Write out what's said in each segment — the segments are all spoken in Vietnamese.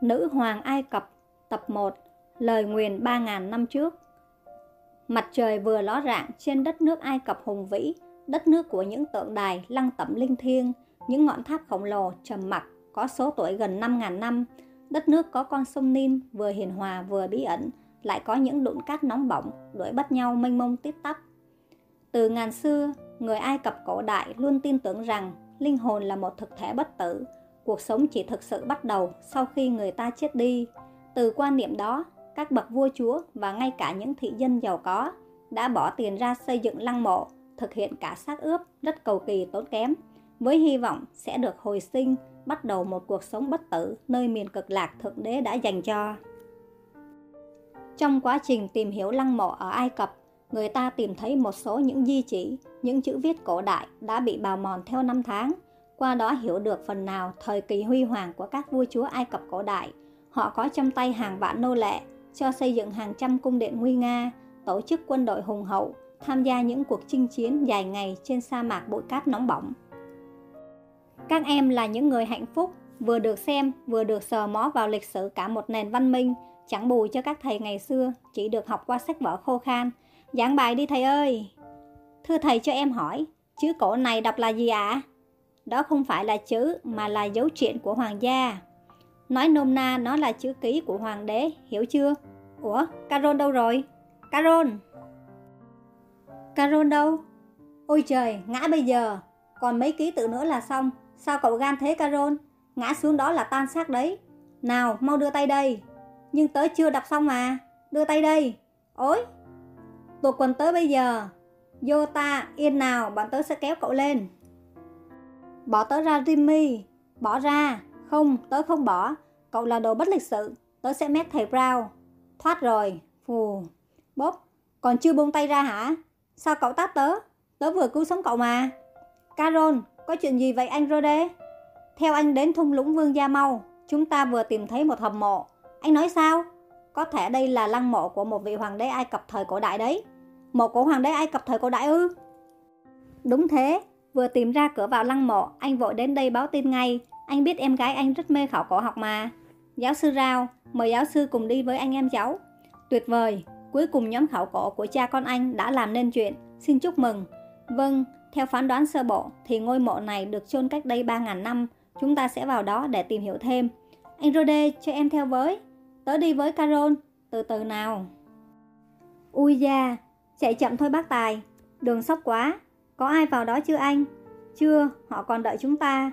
Nữ hoàng Ai Cập, Tập 1 Lời nguyền 3.000 năm trước. Mặt trời vừa ló rạng trên đất nước Ai Cập hùng vĩ, Đất nước của những tượng đài, lăng tẩm linh thiêng, Những ngọn tháp khổng lồ trầm mặc Có số tuổi gần 5.000 năm. Đất nước có con sông Nin vừa hiền hòa vừa bí ẩn, Lại có những đụn cát nóng bỏng, Đuổi bắt nhau mênh mông tít tắp. Từ ngàn xưa, Người Ai Cập cổ đại luôn tin tưởng rằng Linh hồn là một thực thể bất tử cuộc sống chỉ thực sự bắt đầu sau khi người ta chết đi. Từ quan niệm đó, các bậc vua chúa và ngay cả những thị dân giàu có đã bỏ tiền ra xây dựng lăng mộ, thực hiện cả xác ướp rất cầu kỳ tốn kém, với hy vọng sẽ được hồi sinh, bắt đầu một cuộc sống bất tử nơi miền cực lạc Thượng Đế đã dành cho. Trong quá trình tìm hiểu lăng mộ ở Ai Cập, người ta tìm thấy một số những di chỉ, những chữ viết cổ đại đã bị bào mòn theo năm tháng, qua đó hiểu được phần nào thời kỳ huy hoàng của các vua chúa Ai Cập cổ đại. Họ có trong tay hàng vạn nô lệ, cho xây dựng hàng trăm cung điện nguy nga, tổ chức quân đội hùng hậu, tham gia những cuộc chinh chiến dài ngày trên sa mạc bụi cát nóng bỏng. Các em là những người hạnh phúc, vừa được xem, vừa được sờ mó vào lịch sử cả một nền văn minh, chẳng bù cho các thầy ngày xưa, chỉ được học qua sách vở khô khan. Giảng bài đi thầy ơi! Thưa thầy cho em hỏi, chữ cổ này đọc là gì ạ? À? Đó không phải là chữ mà là dấu triện của hoàng gia. Nói nôm na nó là chữ ký của hoàng đế, hiểu chưa? Ủa, Carol đâu rồi? Carol! Carol đâu? Ôi trời, ngã bây giờ. Còn mấy ký tự nữa là xong. Sao cậu gan thế Carol? Ngã xuống đó là tan xác đấy. Nào, mau đưa tay đây. Nhưng tớ chưa đọc xong mà. Đưa tay đây. Ôi! Tụt quần tớ bây giờ. Vô ta, yên nào, bọn tớ sẽ kéo cậu lên. Bỏ tớ ra Jimmy. Bỏ ra. Không, tớ không bỏ. Cậu là đồ bất lịch sự. Tớ sẽ mét thầy Brown. Thoát rồi. Phù. Bốp. Còn chưa buông tay ra hả? Sao cậu tát tớ? Tớ vừa cứu sống cậu mà. Carol Có chuyện gì vậy anh Rode Theo anh đến thung lũng vương gia mau Chúng ta vừa tìm thấy một hầm mộ. Anh nói sao? Có thể đây là lăng mộ của một vị hoàng đế Ai Cập thời cổ đại đấy. Mộ của hoàng đế Ai Cập thời cổ đại ư? Đúng thế. Vừa tìm ra cửa vào lăng mộ, anh vội đến đây báo tin ngay. Anh biết em gái anh rất mê khảo cổ học mà. Giáo sư Rao, mời giáo sư cùng đi với anh em cháu. Tuyệt vời, cuối cùng nhóm khảo cổ của cha con anh đã làm nên chuyện. Xin chúc mừng. Vâng, theo phán đoán sơ bộ thì ngôi mộ này được chôn cách đây 3.000 năm. Chúng ta sẽ vào đó để tìm hiểu thêm. Anh Rode, cho em theo với. Tớ đi với Carol. Từ từ nào. Ui da, chạy chậm thôi bác Tài. Đường sóc quá, có ai vào đó chưa anh? Chưa, họ còn đợi chúng ta.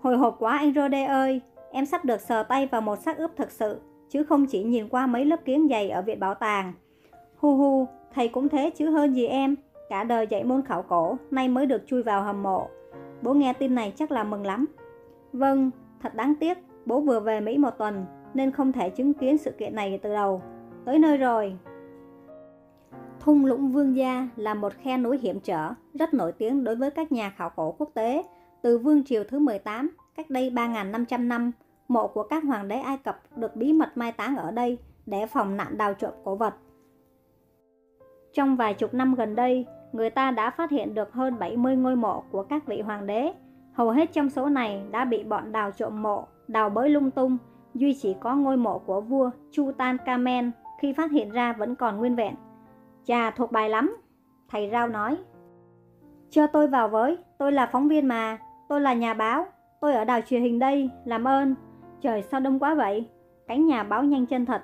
Hồi hộp quá anh Rode ơi, em sắp được sờ tay vào một xác ướp thực sự, chứ không chỉ nhìn qua mấy lớp kiến dày ở viện bảo tàng. Hu hu, thầy cũng thế chứ hơn gì em. Cả đời dạy môn khảo cổ, nay mới được chui vào hầm mộ. Bố nghe tin này chắc là mừng lắm. Vâng, thật đáng tiếc, bố vừa về Mỹ một tuần, nên không thể chứng kiến sự kiện này từ đầu. Tới nơi rồi. Thung lũng Vương Gia là một khe núi hiểm trở, rất nổi tiếng đối với các nhà khảo cổ quốc tế. Từ Vương Triều thứ 18, cách đây 3.500 năm, mộ của các hoàng đế Ai Cập được bí mật mai táng ở đây để phòng nạn đào trộm cổ vật. Trong vài chục năm gần đây, người ta đã phát hiện được hơn 70 ngôi mộ của các vị hoàng đế. Hầu hết trong số này đã bị bọn đào trộm mộ, đào bới lung tung, duy chỉ có ngôi mộ của vua Tutankhamen khi phát hiện ra vẫn còn nguyên vẹn. Chà thuộc bài lắm. Thầy Rao nói Cho tôi vào với Tôi là phóng viên mà Tôi là nhà báo Tôi ở đài truyền hình đây Làm ơn. Trời sao đông quá vậy? Cánh nhà báo nhanh chân thật.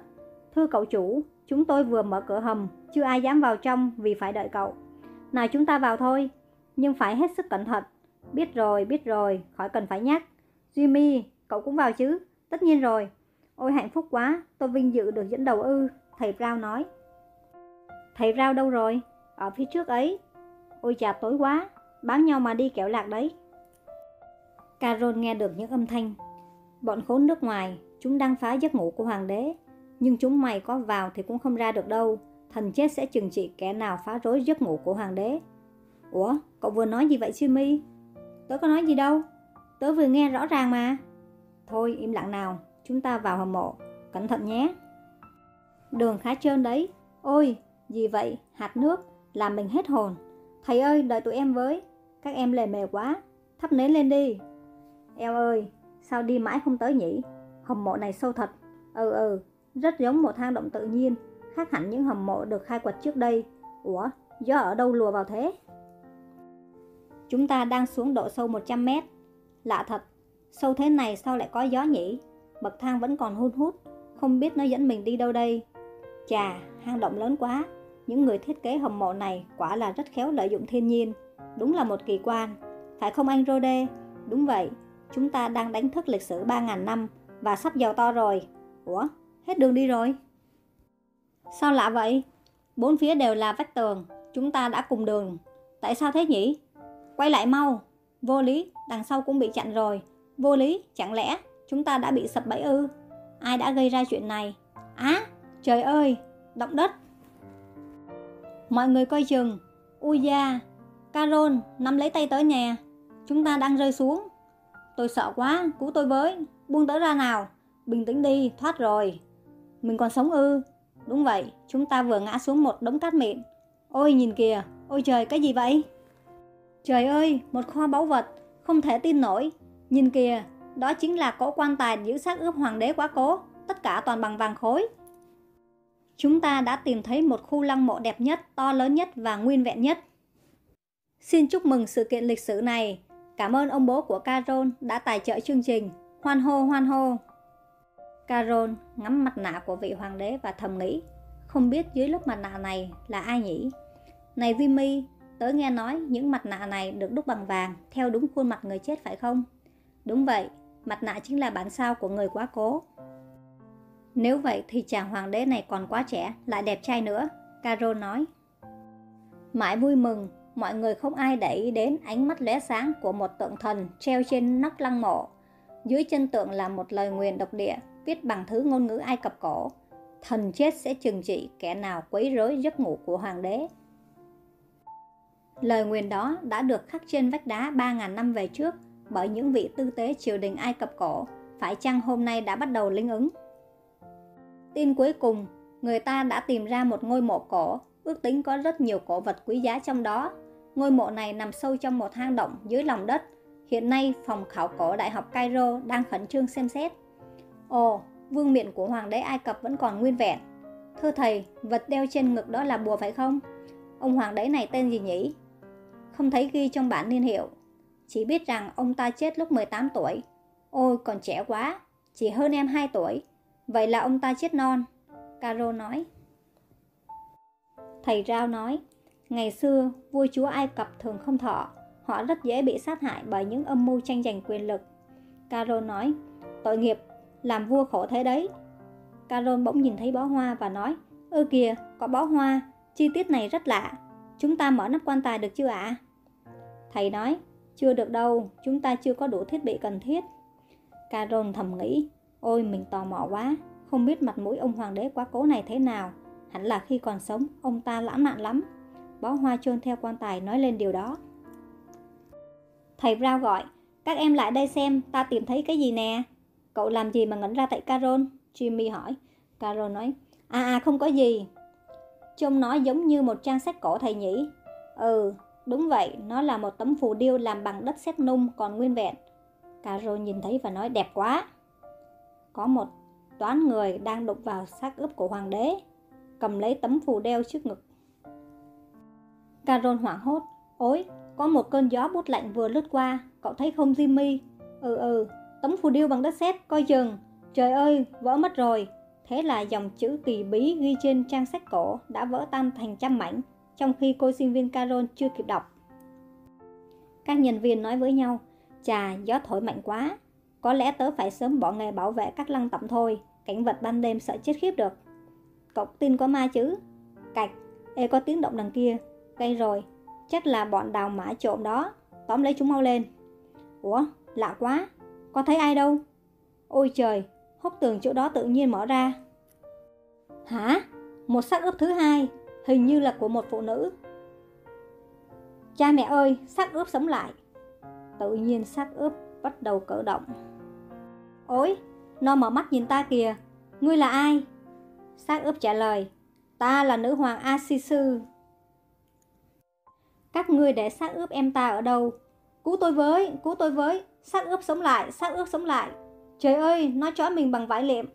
Thưa cậu chủ Chúng tôi vừa mở cửa hầm Chưa ai dám vào trong Vì phải đợi cậu. Nào chúng ta vào thôi Nhưng phải hết sức cẩn thận. Biết rồi, biết rồi Khỏi cần phải nhắc. Jimmy, cậu cũng vào chứ? Tất nhiên rồi. Ôi hạnh phúc quá Tôi vinh dự được dẫn đầu ư. Thầy Brown nói. Thầy rau đâu rồi? Ở phía trước ấy. Ôi chà tối quá, bám nhau mà đi kẹo lạc đấy. Carol nghe được những âm thanh. Bọn khốn nước ngoài, chúng đang phá giấc ngủ của hoàng đế. Nhưng chúng mày có vào thì cũng không ra được đâu. Thần chết sẽ trừng trị kẻ nào phá rối giấc ngủ của hoàng đế. Ủa, cậu vừa nói gì vậy Jimmy? Tớ có nói gì đâu. Tớ vừa nghe rõ ràng mà. Thôi im lặng nào, chúng ta vào hầm mộ. Cẩn thận nhé. Đường khá trơn đấy. Ôi, gì vậy, hạt nước, làm mình hết hồn. Thầy ơi, đợi tụi em với. Các em lề mề quá, thắp nến lên đi. Eo ơi, sao đi mãi không tới nhỉ? Hầm mộ này sâu thật. Ừ ừ, rất giống một hang động tự nhiên, khác hẳn những hầm mộ được khai quật trước đây. Ủa, gió ở đâu lùa vào thế? Chúng ta đang xuống độ sâu 100 mét. Lạ thật, sâu thế này sao lại có gió nhỉ? Bậc thang vẫn còn hun hút, không biết nó dẫn mình đi đâu đây. Chà, hang động lớn quá, những người thiết kế hầm mộ này quả là rất khéo lợi dụng thiên nhiên. Đúng là một kỳ quan, phải không anh Rode? Đúng vậy, chúng ta đang đánh thức lịch sử 3.000 năm và sắp giàu to rồi. Ủa, hết đường đi rồi. Sao lạ vậy? Bốn phía đều là vách tường, chúng ta đã cùng đường. Tại sao thế nhỉ? Quay lại mau. Vô lý, đằng sau cũng bị chặn rồi. Vô lý, chẳng lẽ chúng ta đã bị sập bẫy ư? Ai đã gây ra chuyện này? Á, trời ơi, động đất. Mọi người coi chừng. Ui da, Carol, nắm lấy tay tớ nhà. Chúng ta đang rơi xuống. Tôi sợ quá, cứu tôi với. Buông tớ ra nào. Bình tĩnh đi, thoát rồi. Mình còn sống ư? Đúng vậy, chúng ta vừa ngã xuống một đống cát mịn. Ôi nhìn kìa, ôi trời, cái gì vậy? Trời ơi, một kho báu vật, không thể tin nổi. Nhìn kìa, đó chính là cỗ quan tài giữ xác ướp hoàng đế quá cố, tất cả toàn bằng vàng khối. Chúng ta đã tìm thấy một khu lăng mộ đẹp nhất, to lớn nhất và nguyên vẹn nhất. Xin chúc mừng sự kiện lịch sử này. Cảm ơn ông bố của Carol đã tài trợ chương trình. Hoan hô, hoan hô. Carol ngắm mặt nạ của vị hoàng đế và thầm nghĩ, không biết dưới lớp mặt nạ này là ai nhỉ? Này Jimmy, tớ nghe nói những mặt nạ này được đúc bằng vàng theo đúng khuôn mặt người chết phải không? Đúng vậy, mặt nạ chính là bản sao của người quá cố. Nếu vậy thì chàng hoàng đế này còn quá trẻ, lại đẹp trai nữa, Caro nói. Mãi vui mừng, mọi người không ai để ý đến ánh mắt lóe sáng của một tượng thần treo trên nóc lăng mộ. Dưới chân tượng là một lời nguyền độc địa viết bằng thứ ngôn ngữ Ai Cập cổ. Thần chết sẽ trừng trị kẻ nào quấy rối giấc ngủ của hoàng đế. Lời nguyền đó đã được khắc trên vách đá 3.000 năm về trước bởi những vị tư tế triều đình Ai Cập cổ, phải chăng hôm nay đã bắt đầu linh ứng? Tin cuối cùng, người ta đã tìm ra một ngôi mộ cổ, ước tính có rất nhiều cổ vật quý giá trong đó. Ngôi mộ này nằm sâu trong một hang động dưới lòng đất. Hiện nay, phòng khảo cổ Đại học Cairo đang khẩn trương xem xét. Ồ, vương miện của hoàng đế Ai Cập vẫn còn nguyên vẹn. Thưa thầy, vật đeo trên ngực đó là bùa phải không? Ông hoàng đế này tên gì nhỉ? Không thấy ghi trong bản niên hiệu. Chỉ biết rằng ông ta chết lúc 18 tuổi. Ôi, còn trẻ quá, chỉ hơn em 2 tuổi. Vậy là ông ta chết non. Caro nói. Thầy Rao nói, ngày xưa vua chúa Ai Cập thường không thọ, họ rất dễ bị sát hại bởi những âm mưu tranh giành quyền lực. Caro nói, tội nghiệp làm vua khổ thế đấy. Carol bỗng nhìn thấy bó hoa và nói, ơ kìa, có bó hoa, chi tiết này rất lạ. Chúng ta mở nắp quan tài được chưa ạ? Thầy nói, chưa được đâu, chúng ta chưa có đủ thiết bị cần thiết. Carol thầm nghĩ, ôi mình tò mò quá, không biết mặt mũi ông hoàng đế quá cố này thế nào. Hẳn là khi còn sống, ông ta lãng mạn lắm. Bó hoa chôn theo quan tài nói lên điều đó. Thầy Brown gọi, các em lại đây xem, ta tìm thấy cái gì nè. Cậu làm gì mà ngẩn ra tại Carol? Jimmy hỏi. Carol nói, à à không có gì. Trông nó giống như một trang sách cổ thầy nhỉ? Ừ, đúng vậy, nó là một tấm phù điêu làm bằng đất sét nung còn nguyên vẹn. Carol nhìn thấy và nói đẹp quá. Có một toán người đang đụng vào xác ướp của hoàng đế, cầm lấy tấm phù đeo trước ngực. Carol hoảng hốt, "ối, có một cơn gió bút lạnh vừa lướt qua, cậu thấy không Jimmy? Ừ ừ, Tấm phù điêu bằng đất sét, coi chừng. Trời ơi, vỡ mất rồi. Thế là dòng chữ kỳ bí ghi trên trang sách cổ đã vỡ tan thành trăm mảnh, trong khi cô sinh viên Carol chưa kịp đọc. Các nhân viên nói với nhau, chà, gió thổi mạnh quá. Có lẽ tớ phải sớm bỏ nghề bảo vệ các lăng tẩm thôi, cảnh vật ban đêm sợ chết khiếp được. Cậu tin có ma chứ? Cạch, ê có tiếng động đằng kia, gây rồi, chắc là bọn đào mã trộm đó, tóm lấy chúng mau lên. Ủa, lạ quá, có thấy ai đâu? Ôi trời Hốc tường chỗ đó tự nhiên mở ra. Hả? Một xác ướp thứ hai. Hình như là của một phụ nữ. Cha mẹ ơi xác ướp sống lại. Tự nhiên xác ướp bắt đầu cử động. Ôi Nó mở mắt nhìn ta kìa Ngươi là ai Xác ướp trả lời Ta là nữ hoàng Asisu Các ngươi để xác ướp em ta ở đâu Cứu tôi với, cứu tôi với xác ướp sống lại, xác ướp sống lại. Trời ơi, nó trói mình bằng vải liệm.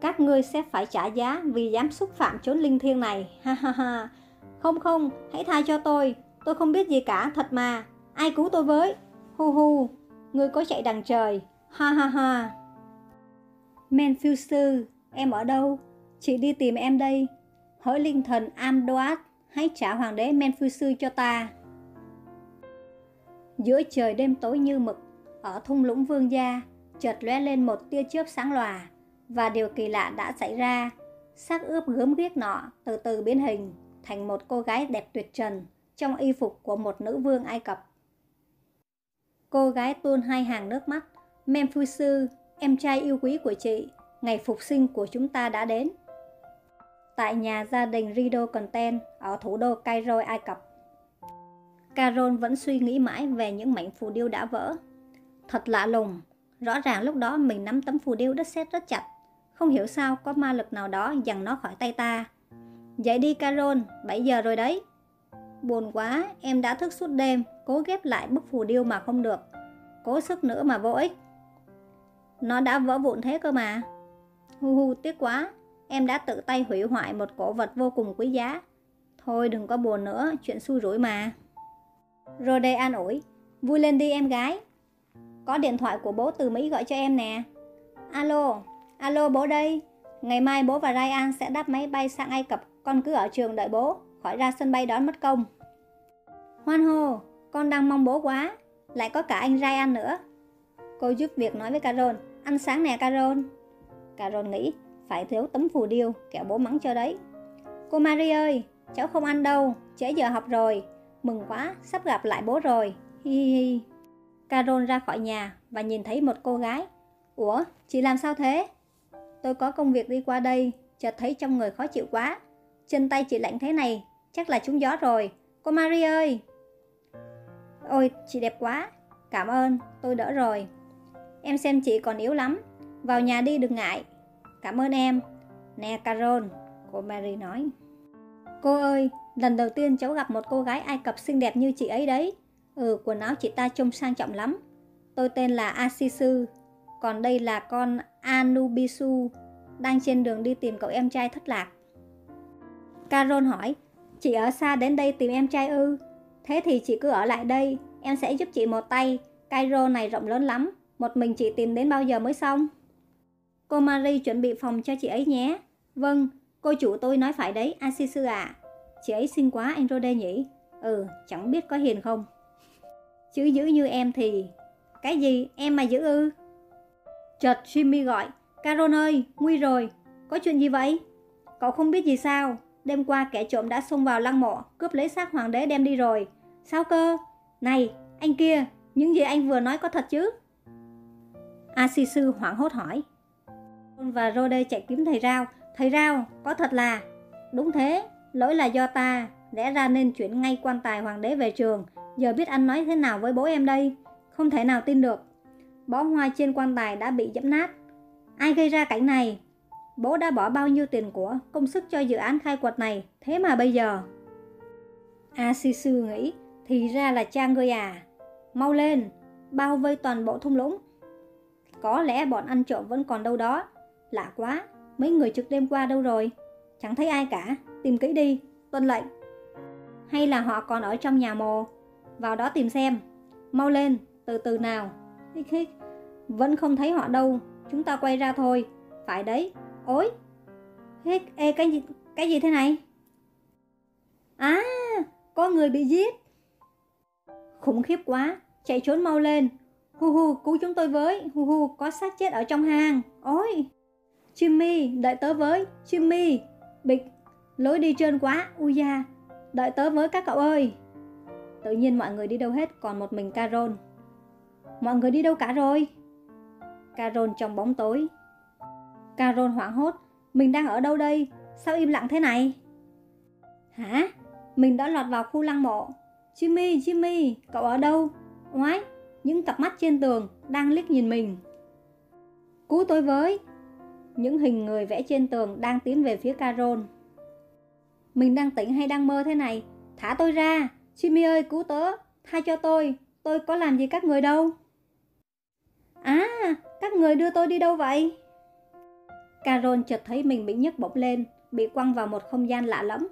Các ngươi sẽ phải trả giá vì dám xúc phạm chốn linh thiêng này. Ha ha ha. Không không, hãy tha cho tôi. Tôi không biết gì cả, thật mà. Ai cứu tôi với? Hu hu, ngươi có chạy đằng trời. Ha ha ha. Menphu em ở đâu? Chị đi tìm em đây. Hỡi linh thần Amdoat, hãy trả hoàng đế Menphu cho ta. Giữa trời đêm tối như mực, ở thung lũng vương gia, chợt lóe lên một tia chớp sáng lòa, và điều kỳ lạ đã xảy ra. Xác ướp gớm ghiếc nọ từ từ biến hình thành một cô gái đẹp tuyệt trần trong y phục của một nữ vương Ai Cập. Cô gái tuôn hai hàng nước mắt, Memphisu, em trai yêu quý của chị, ngày phục sinh của chúng ta đã đến. Tại nhà gia đình Rido Content ở thủ đô Cairo, Ai Cập. Carol vẫn suy nghĩ mãi về những mảnh phù điêu đã vỡ. Thật lạ lùng, rõ ràng lúc đó mình nắm tấm phù điêu đất sét rất chặt. Không hiểu sao có ma lực nào đó giằng nó khỏi tay ta. Dậy đi Carol, 7 giờ rồi đấy. Buồn quá, em đã thức suốt đêm, cố ghép lại bức phù điêu mà không được. Cố sức nữa mà vô ích. Nó đã vỡ vụn thế cơ mà. Hu hu, tiếc quá, em đã tự tay hủy hoại một cổ vật vô cùng quý giá. Thôi đừng có buồn nữa, chuyện xui rủi mà. Rồi đây an ủi, vui lên đi em gái. Có điện thoại của bố từ Mỹ gọi cho em nè. Alo, alo bố đây. Ngày mai bố và Ryan sẽ đáp máy bay sang Ai Cập, con cứ ở trường đợi bố, khỏi ra sân bay đón mất công. Hoan hô, con đang mong bố quá, lại có cả anh Ryan nữa. Cô giúp việc nói với Carol, ăn sáng nè Carol. Carol nghĩ, phải thiếu tấm phù điêu, kẹo bố mắng cho đấy. Cô Marie ơi, cháu không ăn đâu, trễ giờ học rồi. Mừng quá, sắp gặp lại bố rồi. Hi hi hi. Carol ra khỏi nhà và nhìn thấy một cô gái. Ủa, chị làm sao thế? Tôi có công việc đi qua đây, chợt thấy trong người khó chịu quá. Chân tay chị lạnh thế này, chắc là trúng gió rồi. Cô Marie ơi! Ôi, chị đẹp quá. Cảm ơn, tôi đỡ rồi. Em xem chị còn yếu lắm. Vào nhà đi đừng ngại. Cảm ơn em. Nè Carol, cô Mary nói. Cô ơi, lần đầu tiên cháu gặp một cô gái Ai Cập xinh đẹp như chị ấy đấy. Ừ, quần áo chị ta trông sang trọng lắm. Tôi tên là Asisu, còn đây là con Anubisu, đang trên đường đi tìm cậu em trai thất lạc. Carol hỏi, chị ở xa đến đây tìm em trai ư? Thế thì chị cứ ở lại đây, em sẽ giúp chị một tay. Cairo này rộng lớn lắm, một mình chị tìm đến bao giờ mới xong? Cô Marie chuẩn bị phòng cho chị ấy nhé. Vâng, cô chủ tôi nói phải đấy, Asisu ạ. Chị ấy xinh quá anh Rode nhỉ? Ừ, chẳng biết có hiền không. Chứ giữ như em thì... Cái gì, em mà giữ ư? Chợt Jimmy gọi, Caron ơi, nguy rồi, có chuyện gì vậy? Cậu không biết gì sao? Đêm qua kẻ trộm đã xông vào lăng mộ, cướp lấy xác hoàng đế đem đi rồi. Sao cơ? Này, anh kia, những gì anh vừa nói có thật chứ? Asisu hoảng hốt hỏi. Và Rode chạy kiếm thầy Rao. Thầy Rao, có thật là... Đúng thế, lỗi là do ta. Lẽ ra nên chuyển ngay quan tài hoàng đế về trường. Giờ biết anh nói thế nào với bố em đây? Không thể nào tin được. Bó hoa trên quan tài đã bị dẫm nát. Ai gây ra cảnh này? Bố đã bỏ bao nhiêu tiền của, công sức cho dự án khai quật này, thế mà bây giờ... Asisu nghĩ, thì ra là cha ngươi à. Mau lên, bao vây toàn bộ thung lũng. Có lẽ bọn ăn trộm vẫn còn đâu đó. Lạ quá, mấy người trực đêm qua đâu rồi? Chẳng thấy ai cả, tìm kỹ đi, tuân lệnh. Hay là họ còn ở trong nhà mồ? Vào đó tìm xem. Mau lên, từ từ nào. Hích hích. Vẫn không thấy họ đâu, chúng ta quay ra thôi. Phải đấy, ối. Hích, ê cái gì, cái gì thế này? À, có người bị giết. Khủng khiếp quá, chạy trốn mau lên. Hu hu, cứu chúng tôi với. Hu hu, có xác chết ở trong hang. Ôi. Jimmy, đợi tớ với. Jimmy, bịch, lối đi trơn quá. Ui da, đợi tớ với các cậu ơi. Tự nhiên mọi người đi đâu hết, còn một mình Carol. Mọi người đi đâu cả rồi? Carol trong bóng tối. Carol hoảng hốt. Mình đang ở đâu đây? Sao im lặng thế này? Hả? Mình đã lọt vào khu lăng mộ. Jimmy, Jimmy, cậu ở đâu? Oái, những cặp mắt trên tường đang liếc nhìn mình. Cứu tôi với. Những hình người vẽ trên tường đang tiến về phía Carol. Mình đang tỉnh hay đang mơ thế này? Thả tôi ra. Jimmy ơi, cứu tớ. Tha cho tôi. Tôi có làm gì các người đâu. À, Các người đưa tôi đi đâu vậy? Carol chợt thấy mình bị nhấc bổng lên, bị quăng vào một không gian lạ lẫm.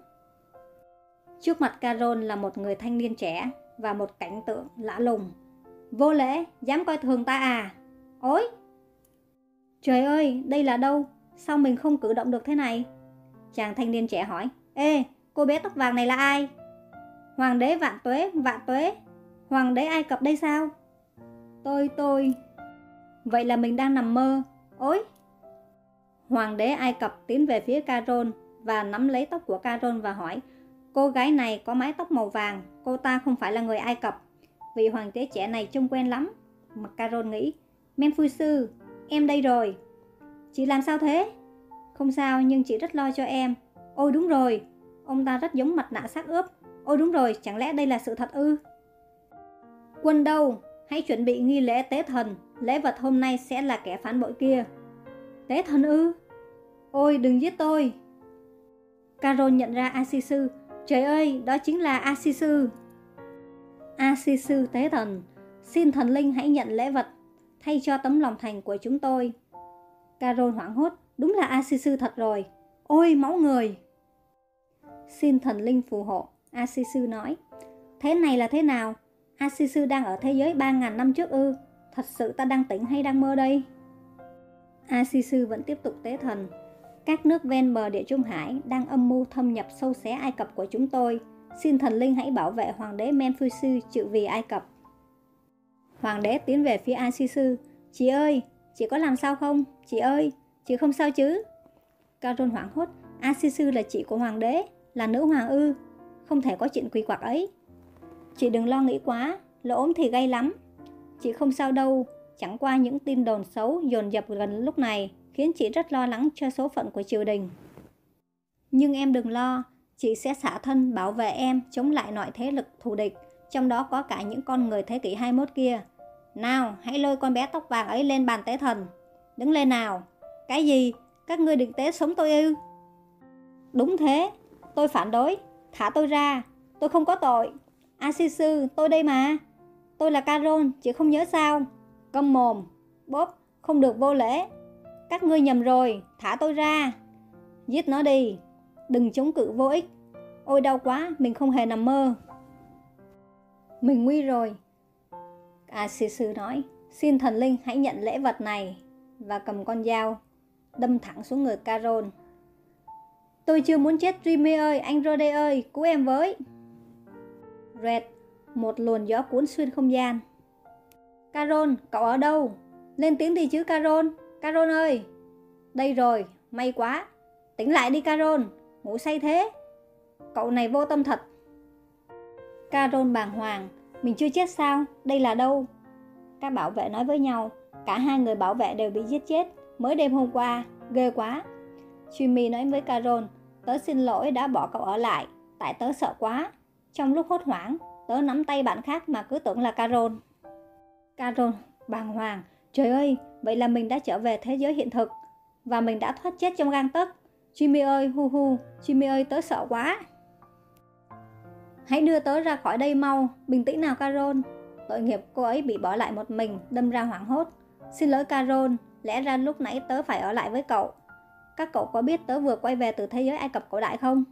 Trước mặt Carol là một người thanh niên trẻ và một cảnh tượng lạ lùng. Vô lễ, dám coi thường ta à? Ôi! Trời ơi, đây là đâu? Sao mình không cử động được thế này? Chàng thanh niên trẻ hỏi. Ê, cô bé tóc vàng này là ai? Hoàng đế vạn tuế, vạn tuế. Hoàng đế Ai Cập đây sao? Tôi, tôi... Vậy là mình đang nằm mơ. Ôi! Hoàng đế Ai Cập tiến về phía Caron và nắm lấy tóc của Caron và hỏi Cô gái này có mái tóc màu vàng, cô ta không phải là người Ai Cập. Vị hoàng đế trẻ này trông quen lắm. Mặt Caron nghĩ Men Phu Sư, em đây rồi. Chị làm sao thế? Không sao nhưng chị rất lo cho em. Ôi đúng rồi, ông ta rất giống mặt nạ xác ướp. Ôi đúng rồi, chẳng lẽ đây là sự thật ư? Quân đâu? Hãy chuẩn bị nghi lễ tế thần. Lễ vật hôm nay sẽ là kẻ phản bội kia. Tế thần ư? Ôi đừng giết tôi. Carol nhận ra Asisu. Trời ơi, đó chính là Asisu. Asisu tế thần. Xin thần linh hãy nhận lễ vật, thay cho tấm lòng thành của chúng tôi. Carol hoảng hốt. Đúng là Asisu thật rồi. Ôi máu người. Xin thần linh phù hộ. Asisu nói. Thế này là thế nào? Asisu đang ở thế giới 3.000 năm trước ư? Thật sự ta đang tỉnh hay đang mơ đây? Asisu vẫn tiếp tục tế thần. Các nước ven bờ địa Trung Hải đang âm mưu thâm nhập sâu xé Ai Cập của chúng tôi. Xin thần linh hãy bảo vệ hoàng đế Menfusu chịu vì Ai Cập. Hoàng đế tiến về phía Asisu. Chị ơi, chị có làm sao không? Chị ơi, chị không sao chứ? Caron hoảng hốt. Asisu là chị của hoàng đế, là nữ hoàng ư. Không thể có chuyện quỷ quặc ấy. Chị đừng lo nghĩ quá, lỗ ốm thì gay lắm. Chị không sao đâu, chẳng qua những tin đồn xấu dồn dập gần lúc này khiến chị rất lo lắng cho số phận của triều đình. Nhưng em đừng lo, chị sẽ xả thân bảo vệ em chống lại mọi thế lực thù địch, trong đó có cả những con người thế kỷ 21 kia. Nào, hãy lôi con bé tóc vàng ấy lên bàn tế thần. Đứng lên nào. Cái gì? Các ngươi định tế sống tôi ư? Đúng thế, tôi phản đối. Thả tôi ra, tôi không có tội. A sư sư, tôi đây mà. Tôi là Carol, chị không nhớ sao? Câm mồm, bóp, không được vô lễ. Các ngươi nhầm rồi, thả tôi ra. Giết nó đi, đừng chống cự vô ích. Ôi đau quá, mình không hề nằm mơ. Mình nguy rồi. À sư sư nói, xin thần linh hãy nhận lễ vật này và cầm con dao, đâm thẳng xuống người Carol. Tôi chưa muốn chết Jimmy ơi, anh Rode ơi, cứu em với. Red, một luồn gió cuốn xuyên không gian. Carol, cậu ở đâu? Lên tiếng đi chứ Carol. Carol ơi. Đây rồi, may quá. Tỉnh lại đi Carol, ngủ say thế. Cậu này vô tâm thật. Carol bàng hoàng, mình chưa chết sao? Đây là đâu? Các bảo vệ nói với nhau, cả hai người bảo vệ đều bị giết chết mới đêm hôm qua, ghê quá. Jimmy nói với Carol, tớ xin lỗi đã bỏ cậu ở lại, tại tớ sợ quá. Trong lúc hốt hoảng, tớ nắm tay bạn khác mà cứ tưởng là Carol. Carol, bàng hoàng, trời ơi, vậy là mình đã trở về thế giới hiện thực và mình đã thoát chết trong gang tấc. Jimmy ơi, hu hu, Jimmy ơi, tớ sợ quá. Hãy đưa tớ ra khỏi đây mau, bình tĩnh nào Carol. Tội nghiệp cô ấy bị bỏ lại một mình, đâm ra hoảng hốt. Xin lỗi Carol, lẽ ra lúc nãy tớ phải ở lại với cậu. Các cậu có biết tớ vừa quay về từ thế giới Ai Cập cổ đại không?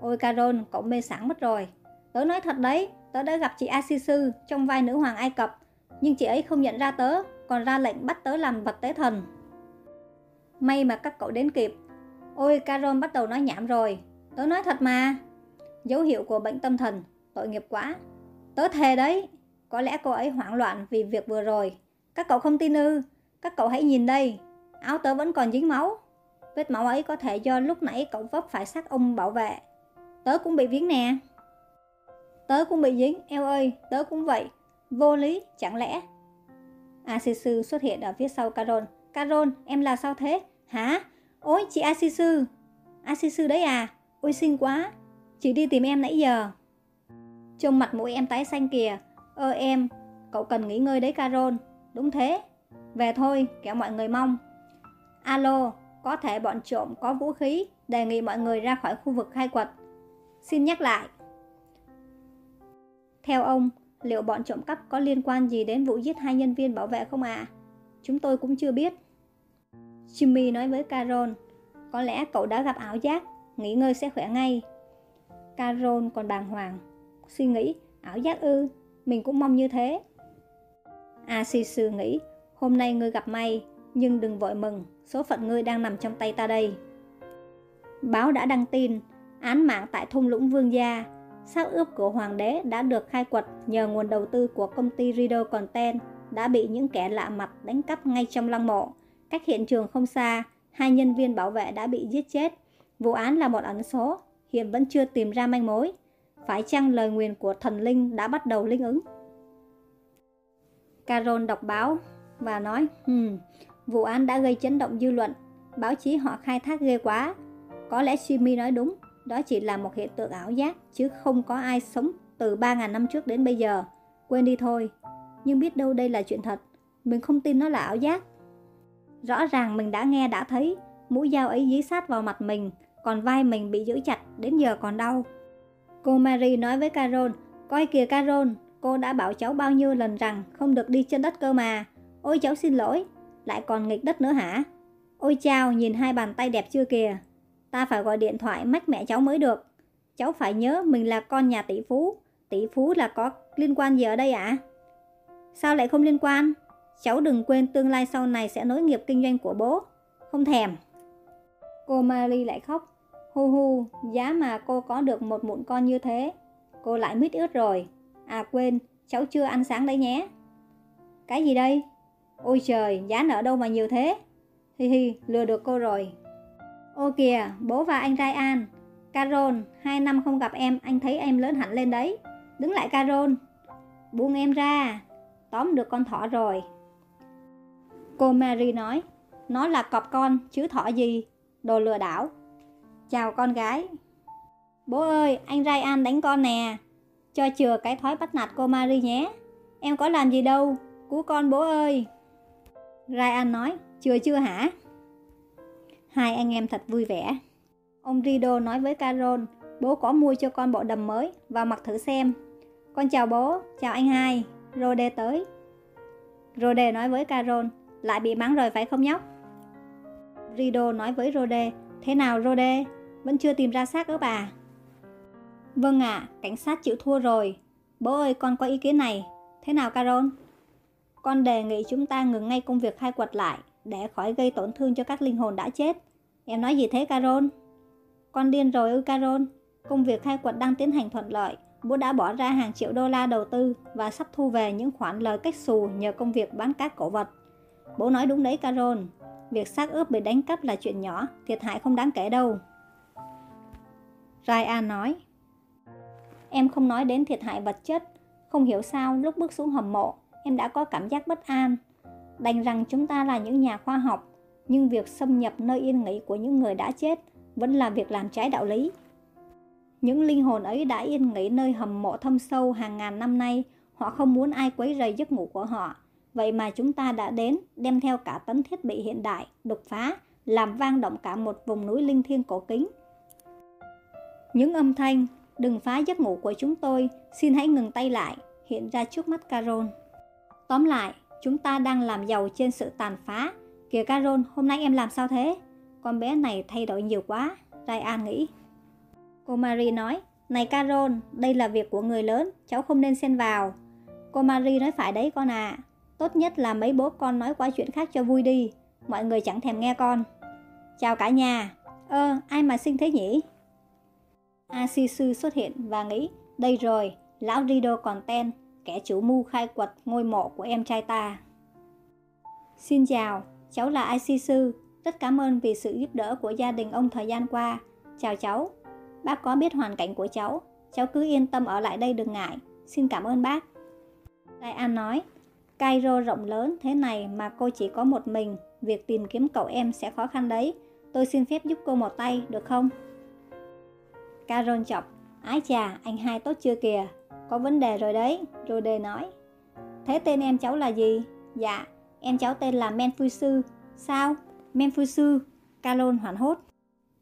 Ôi Carol, cậu mê sảng mất rồi. Tớ nói thật đấy, tớ đã gặp chị Asisu trong vai nữ hoàng Ai Cập, nhưng chị ấy không nhận ra tớ, còn ra lệnh bắt tớ làm vật tế thần. May mà các cậu đến kịp. Ôi, Carol bắt đầu nói nhảm rồi. Tớ nói thật mà. Dấu hiệu của bệnh tâm thần, tội nghiệp quá. Tớ thề đấy. Có lẽ cô ấy hoảng loạn vì việc vừa rồi. Các cậu không tin ư? Các cậu hãy nhìn đây. Áo tớ vẫn còn dính máu. Vết máu ấy có thể do lúc nãy cậu vấp phải xác ông bảo vệ. Tớ cũng bị viếng nè. Tớ cũng bị dính, eo ơi, tớ cũng vậy. Vô lý, chẳng lẽ? À, Asisu xuất hiện ở phía sau Carol. Carol, em là sao thế? Hả? Ôi, chị Asisu. Asisu đấy à? Ôi xinh quá. Chị đi tìm em nãy giờ. Trông mặt mũi em tái xanh kìa. Ơ em, cậu cần nghỉ ngơi đấy Carol. Đúng thế. Về thôi, kẻo mọi người mong. Alo, có thể bọn trộm có vũ khí, đề nghị mọi người ra khỏi khu vực khai quật. Xin nhắc lại, theo ông, liệu bọn trộm cắp có liên quan gì đến vụ giết hai nhân viên bảo vệ không ạ? À? chúng tôi cũng chưa biết. Jimmy nói với Carol, có lẽ cậu đã gặp ảo giác, nghỉ ngơi sẽ khỏe ngay. Carol còn bàng hoàng, suy nghĩ, ảo giác ư, mình cũng mong như thế. À, Asisu nghĩ, hôm nay ngươi gặp may, nhưng đừng vội mừng, số phận ngươi đang nằm trong tay ta đây. Báo đã đăng tin, án mạng tại thung lũng Vương Gia, xác ướp của hoàng đế đã được khai quật nhờ nguồn đầu tư của công ty Rideau Content đã bị những kẻ lạ mặt đánh cắp ngay trong lăng mộ. Cách hiện trường không xa, hai nhân viên bảo vệ đã bị giết chết. Vụ án là một ẩn số, hiện vẫn chưa tìm ra manh mối. Phải chăng lời nguyền của thần linh đã bắt đầu linh ứng? Carol đọc báo và nói, hmm, vụ án đã gây chấn động dư luận, báo chí họ khai thác ghê quá. Có lẽ Jimmy nói đúng, đó chỉ là một hiện tượng ảo giác, chứ không có ai sống từ 3.000 năm trước đến bây giờ. Quên đi thôi, nhưng biết đâu đây là chuyện thật, mình không tin nó là ảo giác. Rõ ràng mình đã nghe đã thấy, mũi dao ấy dí sát vào mặt mình, còn vai mình bị giữ chặt, đến giờ còn đau. Cô Mary nói với Carol, coi kìa Carol, cô đã bảo cháu bao nhiêu lần rằng không được đi trên đất cơ mà. Ôi cháu xin lỗi, lại còn nghịch đất nữa hả? Ôi chào, nhìn hai bàn tay đẹp chưa kìa. Ta phải gọi điện thoại mách mẹ cháu mới được. Cháu phải nhớ mình là con nhà tỷ phú. Tỷ phú là có liên quan gì ở đây ạ? À? Sao lại không liên quan? Cháu đừng quên tương lai sau này sẽ nối nghiệp kinh doanh của bố. Không thèm. Cô Mary lại khóc. Hu hu, giá mà cô có được một mụn con như thế. Cô lại mít ướt rồi. À quên, cháu chưa ăn sáng đấy nhé. Cái gì đây? Ôi trời, giá nợ đâu mà nhiều thế? Hi hi, lừa được cô rồi. Ô kìa, bố và anh Ryan. Carol, hai năm không gặp em, anh thấy em lớn hẳn lên đấy. Đứng lại Carol. Buông em ra. Tóm được con thỏ rồi. Cô Mary nói, nó là cọp con, chứ thỏ gì. Đồ lừa đảo. Chào con gái. Bố ơi, anh Ryan đánh con nè. Cho chừa cái thói bắt nạt cô Mary nhé. Em có làm gì đâu. Cứu con bố ơi. Ryan nói, chưa chưa hả? Hai anh em thật vui vẻ. Ông Rido nói với Carol, bố có mua cho con bộ đầm mới, vào mặc thử xem. Con chào bố, chào anh hai, Rode tới. Rode nói với Carol, lại bị mắng rồi phải không nhóc? Rido nói với Rode, thế nào Rode, vẫn chưa tìm ra xác ớ bà? Vâng ạ, à, cảnh sát chịu thua rồi. Bố ơi, con có ý kiến này. Thế nào Carol? Con đề nghị chúng ta ngừng ngay công việc khai quật lại để khỏi gây tổn thương cho các linh hồn đã chết. Em nói gì thế Carol? Con điên rồi ư Carol? Công việc khai quật đang tiến hành thuận lợi. Bố đã bỏ ra hàng triệu đô la đầu tư và sắp thu về những khoản lời cách xù nhờ công việc bán các cổ vật. Bố nói đúng đấy Carol. Việc xác ướp bị đánh cắp là chuyện nhỏ, thiệt hại không đáng kể đâu. Ryan nói Em không nói đến thiệt hại vật chất Không hiểu sao lúc bước xuống hầm mộ Em đã có cảm giác bất an Đành rằng chúng ta là những nhà khoa học Nhưng việc xâm nhập nơi yên nghỉ của những người đã chết Vẫn là việc làm trái đạo lý Những linh hồn ấy đã yên nghỉ nơi hầm mộ thâm sâu hàng ngàn năm nay Họ không muốn ai quấy rầy giấc ngủ của họ Vậy mà chúng ta đã đến Đem theo cả tấn thiết bị hiện đại Đột phá Làm vang động cả một vùng núi linh thiêng cổ kính. Những âm thanh Đừng phá giấc ngủ của chúng tôi Xin hãy ngừng tay lại Hiện ra trước mắt Carol. Tóm lại Chúng ta đang làm giàu trên sự tàn phá. Kìa Carol, hôm nay em làm sao thế? Con bé này thay đổi nhiều quá Ryan nghĩ. Cô Marie nói Này Carol, đây là việc của người lớn Cháu không nên xen vào. Cô Marie nói phải đấy con à Tốt nhất là mấy bố con nói qua chuyện khác cho vui đi Mọi người chẳng thèm nghe con Chào cả nhà Ơ, ai mà xinh thế nhỉ? Asisu xuất hiện và nghĩ Đây rồi, lão Rido còn ten kẻ chủ mưu khai quật ngôi mộ của em trai ta. Xin chào, cháu là Ai Sư. Rất cảm ơn vì sự giúp đỡ của gia đình ông thời gian qua. Chào cháu, bác có biết hoàn cảnh của cháu. Cháu cứ yên tâm ở lại đây đừng ngại. Xin cảm ơn bác. Đại An nói, Cairo rộng lớn thế này mà cô chỉ có một mình. Việc tìm kiếm cậu em sẽ khó khăn đấy. Tôi xin phép giúp cô một tay, được không? Carol chọc, ái chà, anh hai tốt chưa kìa. Có vấn đề rồi đấy, Rode nói. Thế tên em cháu là gì? Dạ, em cháu tên là Menfusu. Sao? Menfusu. Carol hoảng hốt.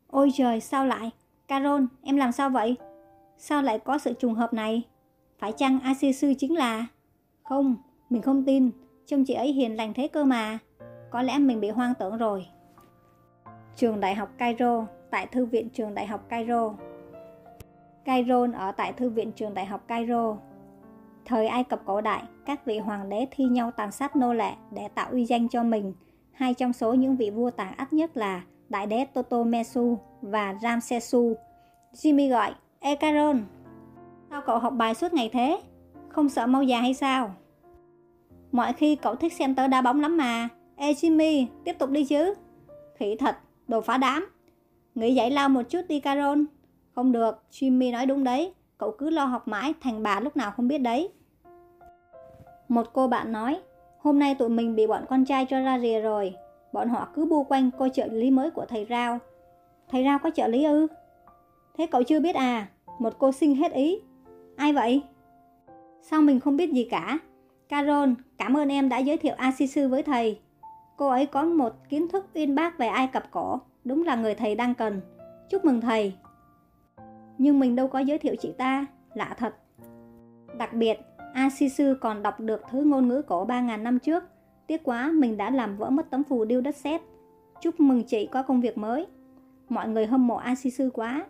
Ôi trời, sao lại? Carol, em làm sao vậy? Sao lại có sự trùng hợp này? Phải chăng Asisu chính là... Không, mình không tin. Trông chị ấy hiền lành thế cơ mà. có lẽ mình bị hoang tưởng rồi. Trường Đại học Cairo, tại Thư viện Trường Đại học Cairo. Cairo ở tại Thư viện Trường Đại học Cairo. Thời Ai Cập cổ đại, các vị hoàng đế thi nhau tàn sát nô lệ để tạo uy danh cho mình. Hai trong số những vị vua tàn ác nhất là Đại đế Totomesu và Ramsesu. Jimmy gọi, Ê Caron, sao cậu học bài suốt ngày thế? Không sợ mau già hay sao? Mọi khi cậu thích xem tớ đá bóng lắm mà. Ê Jimmy, tiếp tục đi chứ. Khỉ thật, đồ phá đám. Nghĩ giải lao một chút đi Carol Không được, Jimmy nói đúng đấy. Cậu cứ lo học mãi, thành bà lúc nào không biết đấy. Một cô bạn nói, hôm nay tụi mình bị bọn con trai cho ra rìa rồi. Bọn họ cứ bu quanh coi trợ lý mới của thầy Rao. Thầy Rao có trợ lý ư? Thế cậu chưa biết à? Một cô sinh hết ý. Ai vậy? Sao mình không biết gì cả? Carol, cảm ơn em đã giới thiệu Asisu với thầy. Cô ấy có một kiến thức uyên bác về Ai Cập cổ, đúng là người thầy đang cần. Chúc mừng thầy. Nhưng mình đâu có giới thiệu chị ta, lạ thật. Đặc biệt, Asisu còn đọc được thứ ngôn ngữ cổ 3.000 năm trước. Tiếc quá, mình đã làm vỡ mất tấm phù điêu đất sét. Chúc mừng chị có công việc mới. Mọi người hâm mộ Asisu quá.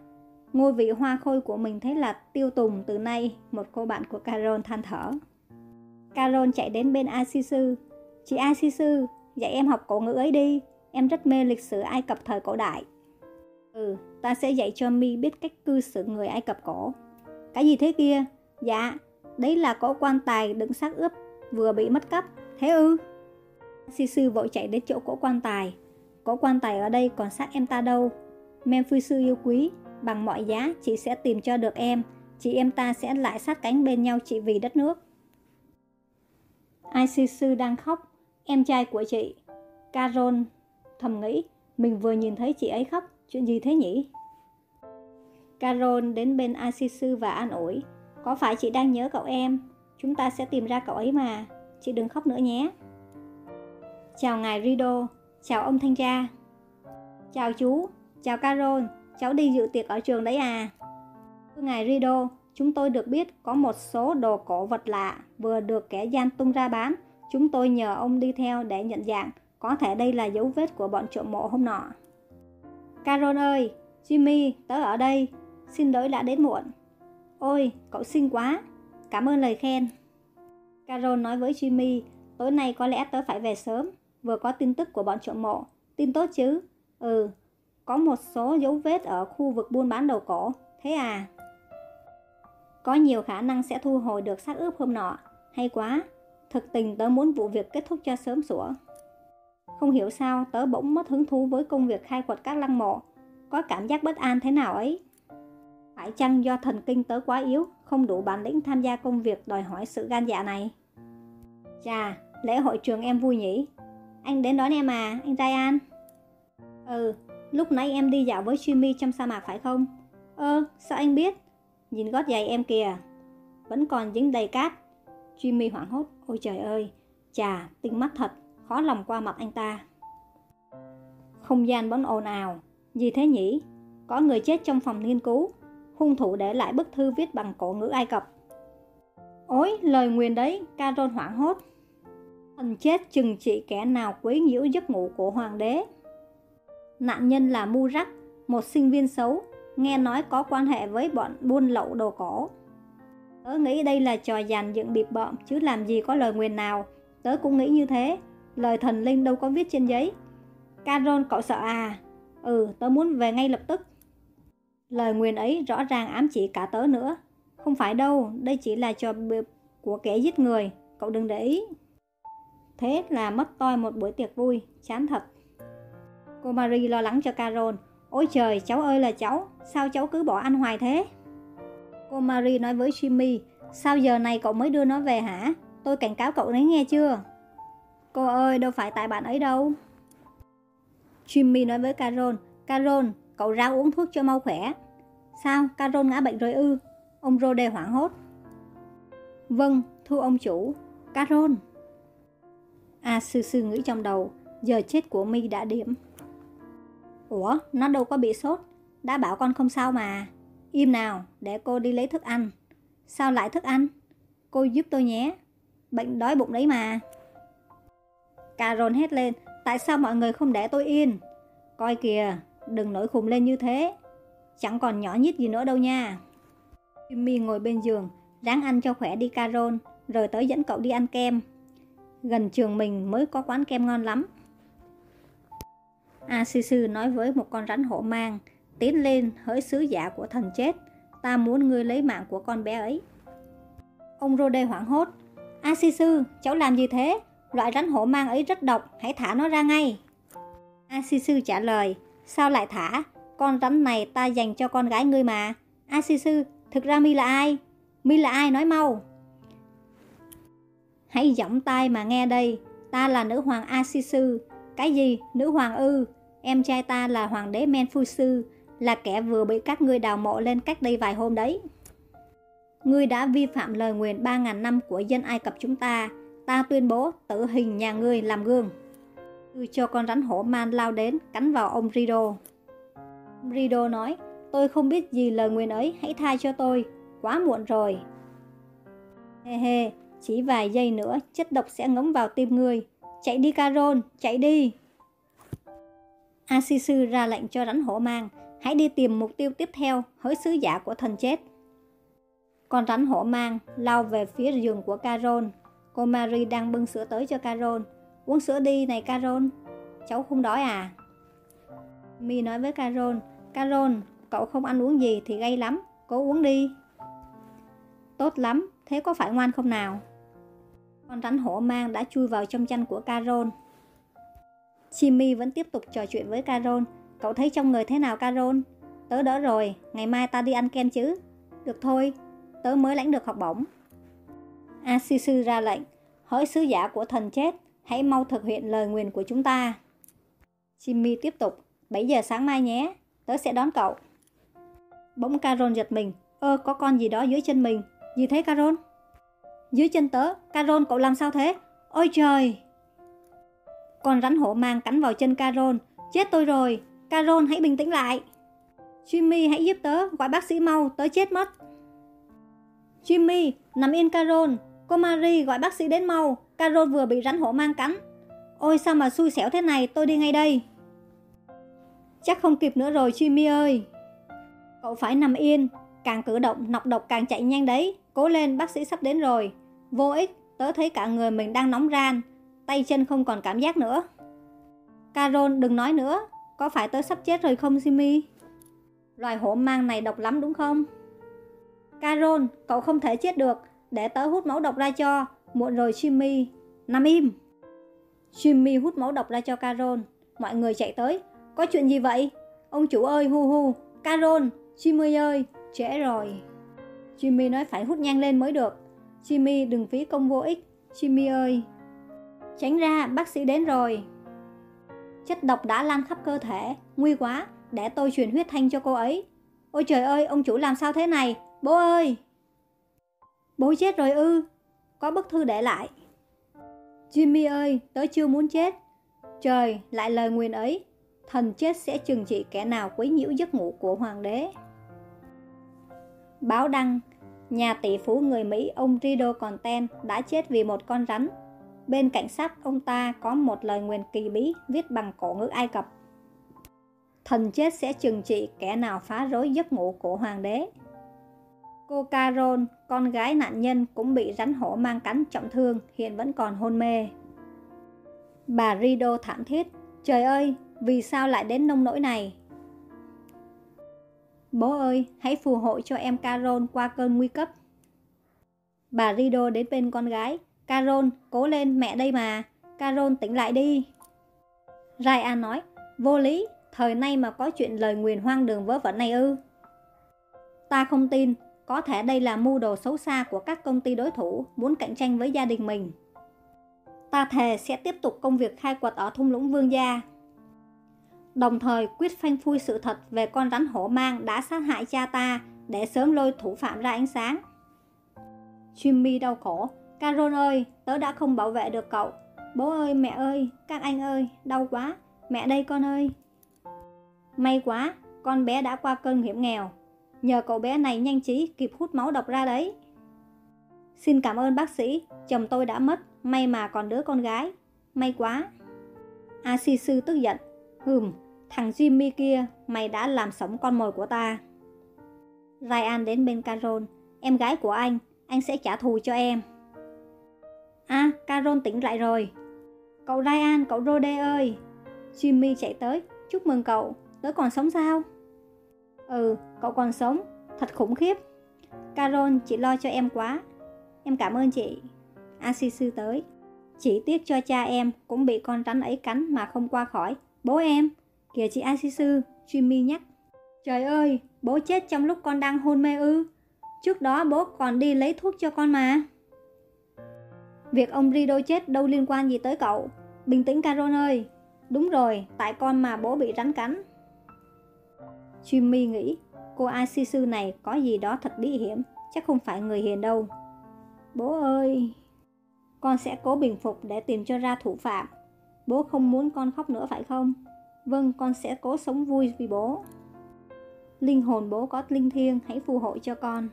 Ngôi vị hoa khôi của mình thế là tiêu tùng từ nay, một cô bạn của Carol than thở. Carol chạy đến bên Asisu. Chị Asisu, dạy em học cổ ngữ ấy đi. Em rất mê lịch sử Ai Cập thời cổ đại. Ừ, ta sẽ dạy cho Mi biết cách cư xử người Ai Cập cổ. Cái gì thế kia? Dạ, đấy là cỗ quan tài đựng xác ướp vừa bị mất cắp. Thế ư? Sisu vội chạy đến chỗ cỗ quan tài. Cỗ quan tài ở đây còn xác em ta đâu. sư yêu quý, bằng mọi giá chị sẽ tìm cho được em. Chị em ta sẽ lại sát cánh bên nhau chị vì đất nước. Isisu đang khóc, em trai của chị. Carol thầm nghĩ, mình vừa nhìn thấy chị ấy khóc, chuyện gì thế nhỉ? Carol đến bên Isisu và an ủi. Có phải chị đang nhớ cậu em? Chúng ta sẽ tìm ra cậu ấy mà. Chị đừng khóc nữa nhé. Chào ngài Rido, chào ông thanh tra. Chào chú, chào Carol, cháu đi dự tiệc ở trường đấy à? Ngài Rido, chúng tôi được biết có một số đồ cổ vật lạ vừa được kẻ gian tung ra bán. Chúng tôi nhờ ông đi theo để nhận dạng, có thể đây là dấu vết của bọn trộm mộ hôm nọ. Carol ơi, Jimmy, tớ ở đây, xin lỗi đã đến muộn. Ôi, cậu xinh quá, cảm ơn lời khen. Carol nói với Jimmy, tối nay có lẽ tớ phải về sớm, vừa có tin tức của bọn trộm mộ. Tin tốt chứ? Ừ, có một số dấu vết ở khu vực buôn bán đồ cổ. Thế à? Có nhiều khả năng sẽ thu hồi được xác ướp hôm nọ. Hay quá, thực tình tớ muốn vụ việc kết thúc cho sớm sủa. Không hiểu sao tớ bỗng mất hứng thú với công việc khai quật các lăng mộ. Có cảm giác bất an thế nào ấy. Phải chăng do thần kinh tớ quá yếu, không đủ bản lĩnh tham gia công việc đòi hỏi sự gan dạ này? Chà, lễ hội trường em vui nhỉ? Anh đến đón em à, anh Ryan? Ừ, lúc nãy em đi dạo với Jimmy trong sa mạc phải không? Ơ, sao anh biết? Nhìn gót giày em kìa, vẫn còn dính đầy cát. Jimmy hoảng hốt, ôi trời ơi, chà, tinh mắt thật, khó lòng qua mặt anh ta. Không gian bỗng ồn ào, gì thế nhỉ? Có người chết trong phòng nghiên cứu, hung thủ để lại bức thư viết bằng cổ ngữ Ai Cập. Ôi, lời nguyền đấy, Carol hoảng hốt. Thần chết chừng trị kẻ nào quấy nhiễu giấc ngủ của hoàng đế. Nạn nhân là Murak, một sinh viên xấu, nghe nói có quan hệ với bọn buôn lậu đồ cổ. Tớ nghĩ đây là trò dàn dựng bịp bợm chứ làm gì có lời nguyền nào. Tớ cũng nghĩ như thế, lời thần linh đâu có viết trên giấy. Carol cậu sợ à? Ừ, tớ muốn về ngay lập tức. Lời nguyền ấy rõ ràng ám chỉ cả tớ nữa. Không phải đâu, đây chỉ là trò bịp của kẻ giết người, cậu đừng để ý. Thế là mất toi một buổi tiệc vui, chán thật. Cô Marie lo lắng cho Carol. Ôi trời, cháu ơi là cháu, sao cháu cứ bỏ anh hoài thế? Cô Marie nói với Jimmy, sao giờ này cậu mới đưa nó về hả? Tôi cảnh cáo cậu đấy nghe chưa? Cô ơi, đâu phải tại bạn ấy đâu. Jimmy nói với Carol, Carol, cậu ra uống thuốc cho mau khỏe. Sao, Carol ngã bệnh rồi ư? Ông Rode hoảng hốt. Vâng, thưa ông chủ. Carol. À, sư sư nghĩ trong đầu, giờ chết của mi đã điểm. Ủa, nó đâu có bị sốt, đã bảo con không sao mà. Im nào, để cô đi lấy thức ăn. Sao lại thức ăn? Cô giúp tôi nhé. Bệnh đói bụng đấy mà. Carol hét lên, Tại sao mọi người không để tôi yên? Coi kìa, đừng nổi khùng lên như thế. Chẳng còn nhỏ nhít gì nữa đâu nha. Jimmy ngồi bên giường, ráng ăn cho khỏe đi Carol, rồi tới dẫn cậu đi ăn kem. Gần trường mình mới có quán kem ngon lắm. Asisu nói với một con rắn hổ mang, tiến lên hỡi sứ giả của thần chết, ta muốn ngươi lấy mạng của con bé ấy. Ông Rode hoảng hốt, a sư sư cháu làm gì thế? Loại rắn hổ mang ấy rất độc, hãy thả nó ra ngay. a sư sư trả lời, sao lại thả? Con rắn này ta dành cho con gái ngươi mà. a sư sư thực ra mi là ai? Mi là ai nói mau. Hãy giỏng tai mà nghe đây, ta là nữ hoàng a sư sư Cái gì? Nữ hoàng ư? Em trai ta là hoàng đế men phu sư là kẻ vừa bị các ngươi đào mộ lên cách đây vài hôm đấy. Ngươi đã vi phạm lời nguyền 3.000 năm của dân Ai Cập chúng ta. Ta tuyên bố tử hình nhà ngươi làm gương. Ngươi cho con rắn hổ man lao đến, cắn vào ông Rido. Rido nói, tôi không biết gì lời nguyền ấy, hãy tha cho tôi. Quá muộn rồi. Hê hê, chỉ vài giây nữa, chất độc sẽ ngấm vào tim ngươi. Chạy đi Caron, chạy đi. Asisu ra lệnh cho rắn hổ mang, hãy đi tìm mục tiêu tiếp theo, hỡi sứ giả của thần chết. Con rắn hổ mang lao về phía giường của Carol. Cô Marie đang bưng sữa tới cho Carol. Uống sữa đi này Carol. Cháu không đói à? Mi nói với Carol. Carol, cậu không ăn uống gì thì gây lắm. Cố uống đi. Tốt lắm, thế có phải ngoan không nào? Con rắn hổ mang đã chui vào trong chăn của Carol. Jimmy vẫn tiếp tục trò chuyện với Carol. Cậu thấy trong người thế nào Carol? Tớ đỡ rồi, ngày mai ta đi ăn kem chứ? Được thôi, tớ mới lãnh được học bổng. Asisu ra lệnh, hỡi sứ giả của thần chết, hãy mau thực hiện lời nguyền của chúng ta. Jimmy tiếp tục, 7 giờ sáng mai nhé, tớ sẽ đón cậu. Bỗng Carol giật mình, ơ có con gì đó dưới chân mình, gì thế Carol? Dưới chân tớ, Carol cậu làm sao thế? Ôi trời! Con rắn hổ mang cắn vào chân Carol, chết tôi rồi, Carol hãy bình tĩnh lại. Jimmy hãy giúp tớ, gọi bác sĩ mau, tớ chết mất. Jimmy, nằm yên Carol. Cô Marie gọi bác sĩ đến mau. Carol vừa bị rắn hổ mang cắn. Ôi sao mà xui xẻo thế này, tôi đi ngay đây. Chắc không kịp nữa rồi Jimmy ơi. Cậu phải nằm yên, càng cử động, nọc độc càng chạy nhanh đấy. Cố lên, bác sĩ sắp đến rồi. Vô ích, tớ thấy cả người mình đang nóng ran. Tay chân không còn cảm giác nữa. Carol đừng nói nữa, có phải tớ sắp chết rồi không Jimmy? Loài hổ mang này độc lắm đúng không? Carol, cậu không thể chết được, để tớ hút máu độc ra cho, muộn rồi Jimmy, nằm im. Jimmy hút máu độc ra cho Carol, mọi người chạy tới, có chuyện gì vậy? Ông chủ ơi, hu hu, Carol, Jimmy ơi, trễ rồi. Jimmy nói phải hút nhanh lên mới được. Jimmy đừng phí công vô ích, Jimmy ơi. Tránh ra, bác sĩ đến rồi. Chất độc đã lan khắp cơ thể, nguy quá, để tôi truyền huyết thanh cho cô ấy. Ôi trời ơi, ông chủ làm sao thế này? Bố ơi! Bố chết rồi ư? Có bức thư để lại. Jimmy ơi, tớ chưa muốn chết. Trời, lại lời nguyền ấy. Thần chết sẽ trừng trị kẻ nào quấy nhiễu giấc ngủ của hoàng đế. Báo đăng, nhà tỷ phú người Mỹ ông Rido Content đã chết vì một con rắn. Bên cạnh xác ông ta có một lời nguyền kỳ bí viết bằng cổ ngữ Ai Cập. Thần chết sẽ trừng trị kẻ nào phá rối giấc ngủ của hoàng đế. Cô Carol, con gái nạn nhân cũng bị rắn hổ mang cắn trọng thương, hiện vẫn còn hôn mê. Bà Rido thảm thiết, trời ơi, vì sao lại đến nông nỗi này? Bố ơi, hãy phù hộ cho em Carol qua cơn nguy cấp. Bà Rido đến bên con gái, Carol, cố lên, mẹ đây mà, Carol tỉnh lại đi. Ryan nói, vô lý, thời nay mà có chuyện lời nguyền hoang đường vớ vẩn này ư. Ta không tin, có thể đây là mưu đồ xấu xa của các công ty đối thủ muốn cạnh tranh với gia đình mình. Ta thề sẽ tiếp tục công việc khai quật ở thung lũng Vương Gia. Đồng thời quyết phanh phui sự thật về con rắn hổ mang đã sát hại cha ta để sớm lôi thủ phạm ra ánh sáng. Jimmy đau khổ. Carol ơi, tớ đã không bảo vệ được cậu. Bố ơi, mẹ ơi, các anh ơi, đau quá. Mẹ đây con ơi. May quá, con bé đã qua cơn hiểm nghèo. Nhờ cậu bé này nhanh trí kịp hút máu độc ra đấy Xin cảm ơn bác sĩ Chồng tôi đã mất May mà còn đứa con gái May quá A Si Sư tức giận. Hừm, thằng Jimmy kia, mày đã làm sống con mồi của ta. Ryan đến bên Carol. Em gái của anh, anh sẽ trả thù cho em. À, Carol tỉnh lại rồi. Cậu Ryan, cậu Rode ơi. Jimmy chạy tới. Chúc mừng cậu, tớ còn sống sao? Ừ, cậu còn sống, thật khủng khiếp. Carol, chị lo cho em quá. Em cảm ơn chị. Asisu tới. Chỉ tiếc cho cha em cũng bị con rắn ấy cắn mà không qua khỏi. Bố em, kìa chị Asisu, Jimmy nhắc. Trời ơi, bố chết trong lúc con đang hôn mê ư. Trước đó bố còn đi lấy thuốc cho con mà. Việc ông Rido chết đâu liên quan gì tới cậu. Bình tĩnh Caron ơi. Đúng rồi, tại con mà bố bị rắn cắn. Jimmy nghĩ cô Asisu này có gì đó thật bí hiểm, chắc không phải người hiền đâu. Bố ơi! Con sẽ cố bình phục để tìm cho ra thủ phạm. Bố không muốn con khóc nữa phải không? Vâng, con sẽ cố sống vui vì bố. Linh hồn bố có linh thiêng, hãy phù hộ cho con.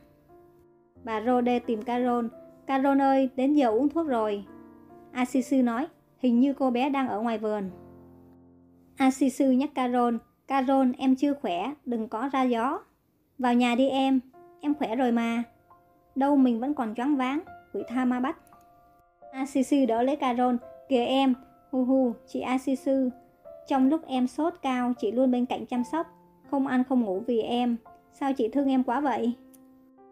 Bà Rode tìm Carol. Carol ơi, đến giờ uống thuốc rồi. Asisu nói, hình như cô bé đang ở ngoài vườn. Asisu nhắc Carol, Carol em chưa khỏe, đừng có ra gió. Vào nhà đi em, em khỏe rồi mà. Đâu mình vẫn còn choáng váng, quỷ tha ma bắt. Asisu đỡ lấy Carol, kìa em, hu hu, chị Asisu. Trong lúc em sốt cao, chị luôn bên cạnh chăm sóc, không ăn không ngủ vì em. Sao chị thương em quá vậy?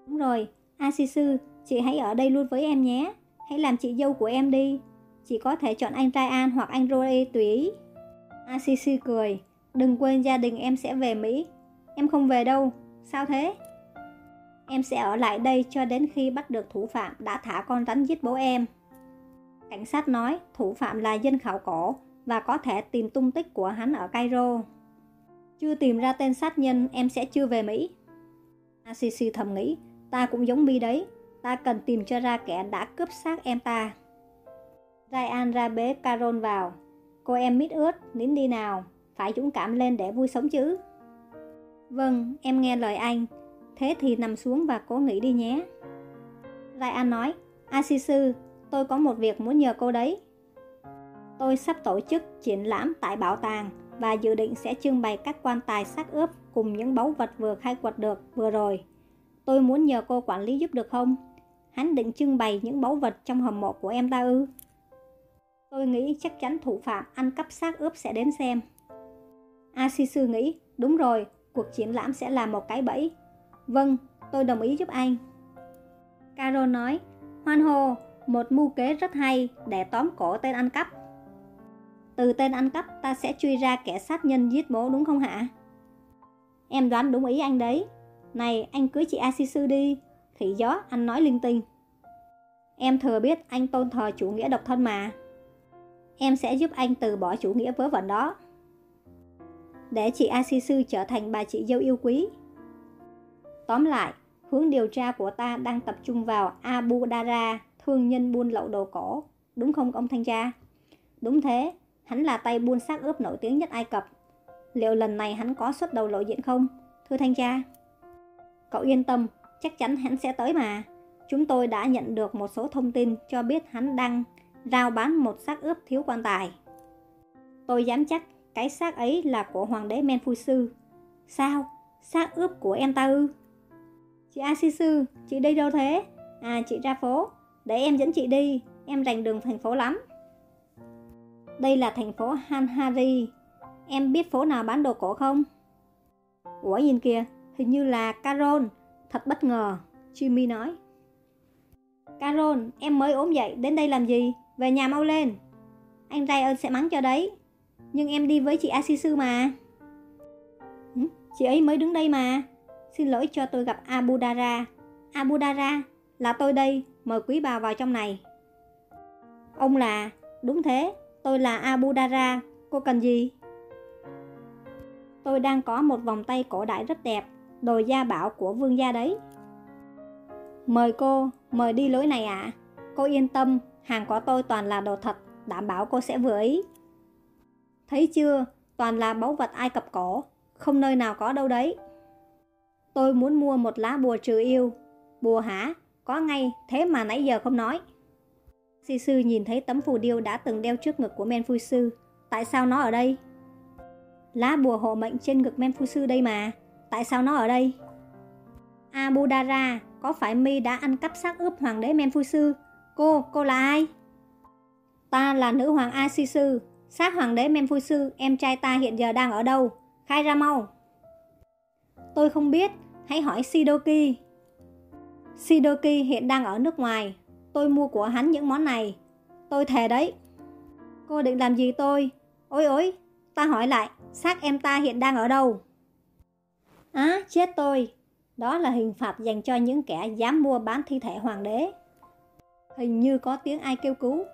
Đúng rồi, Asisu, chị hãy ở đây luôn với em nhé. Hãy làm chị dâu của em đi. Chị có thể chọn anh Ryan hoặc anh Rory tùy ý. acc cười, đừng quên gia đình em sẽ về Mỹ. Em không về đâu, sao thế? Em sẽ ở lại đây cho đến khi bắt được thủ phạm đã thả con rắn giết bố em. Cảnh sát nói thủ phạm là dân khảo cổ và có thể tìm tung tích của hắn ở Cairo. Chưa tìm ra tên sát nhân em sẽ chưa về Mỹ. acc thầm nghĩ, ta cũng giống bi đấy, ta cần tìm cho ra kẻ đã cướp xác em ta. Ryan ra bế Carol vào. Cô em mít ướt, nín đi nào, phải dũng cảm lên để vui sống chứ. Vâng, em nghe lời anh. Thế thì nằm xuống và cố nghĩ đi nhé. Ryan nói, Asisu, tôi có một việc muốn nhờ cô đấy. Tôi sắp tổ chức triển lãm tại bảo tàng và dự định sẽ trưng bày các quan tài xác ướp cùng những báu vật vừa khai quật được vừa rồi. Tôi muốn nhờ cô quản lý giúp được không? Hắn định trưng bày những báu vật trong hầm mộ của em ta ư? Tôi nghĩ chắc chắn thủ phạm ăn cắp xác ướp sẽ đến xem. Asisu nghĩ, đúng rồi, cuộc triển lãm sẽ là một cái bẫy. Vâng, tôi đồng ý giúp anh. Carol nói, hoan hô, một mưu kế rất hay để tóm cổ tên ăn cắp. Từ tên ăn cắp ta sẽ truy ra kẻ sát nhân giết bố đúng không hả? Em đoán đúng ý anh đấy. Này, anh cưới chị Asisu đi. Khỉ gió, anh nói linh tinh. Em thừa biết anh tôn thờ chủ nghĩa độc thân mà. Em sẽ giúp anh từ bỏ chủ nghĩa vớ vẩn đó. Để chị Asisu trở thành bà chị dâu yêu quý. Tóm lại, hướng điều tra của ta đang tập trung vào Abu Dara, thương nhân buôn lậu đồ cổ. Đúng không ông thanh tra? Đúng thế, hắn là tay buôn xác ướp nổi tiếng nhất Ai Cập. Liệu lần này hắn có xuất đầu lộ diện không? Thưa thanh tra. Cậu yên tâm, chắc chắn hắn sẽ tới mà. Chúng tôi đã nhận được một số thông tin cho biết hắn đang rao bán một xác ướp thiếu quan tài. Tôi dám chắc cái xác ấy là của hoàng đế men sư Sao? Xác ướp của em ta ư? Chị sư chị đi đâu thế? À, chị ra phố. Để em dẫn chị đi, em rành đường thành phố lắm. Đây là thành phố Hanhari. Em biết phố nào bán đồ cổ không? Ủa nhìn kìa, hình như là Carol. Thật bất ngờ, Jimmy nói. Carol, em mới ốm dậy, đến đây làm gì? Về nhà mau lên. Anh Ryan sẽ mắng cho đấy. Nhưng em đi với chị Asisu mà. Chị ấy mới đứng đây mà. Xin lỗi cho tôi gặp Abu Dara. Abu Dara, là tôi đây, mời quý bà vào trong này. Ông là, đúng thế, tôi là Abu Dara, cô cần gì? Tôi đang có một vòng tay cổ đại rất đẹp, đồ gia bảo của vương gia đấy. Mời cô, mời đi lối này ạ. À. Cô yên tâm, hàng của tôi toàn là đồ thật, đảm bảo cô sẽ vừa ý. Thấy chưa, toàn là báu vật Ai Cập cổ, không nơi nào có đâu đấy. Tôi muốn mua một lá bùa trừ yêu. Bùa hả? Có ngay, thế mà nãy giờ không nói. Si sư nhìn thấy tấm phù điêu đã từng đeo trước ngực của Men Phu Sư. Tại sao nó ở đây? Lá bùa hộ mệnh trên ngực men phu sư đây mà Tại sao nó ở đây? Abudara, có phải mi đã ăn cắp xác ướp hoàng đế Menfusu? Cô, cô là ai? Ta là nữ hoàng Asisu Xác hoàng đế Menfusu, em trai ta hiện giờ đang ở đâu? Khai ra mau Tôi không biết, hãy hỏi Sidoki. Sidoki hiện đang ở nước ngoài Tôi mua của hắn những món này Tôi thề đấy Cô định làm gì tôi? Ôi ôi, ta hỏi lại xác em ta hiện đang ở đâu? Á, chết tôi. Đó là hình phạt dành cho những kẻ dám mua bán thi thể hoàng đế. Hình như có tiếng ai kêu cứu.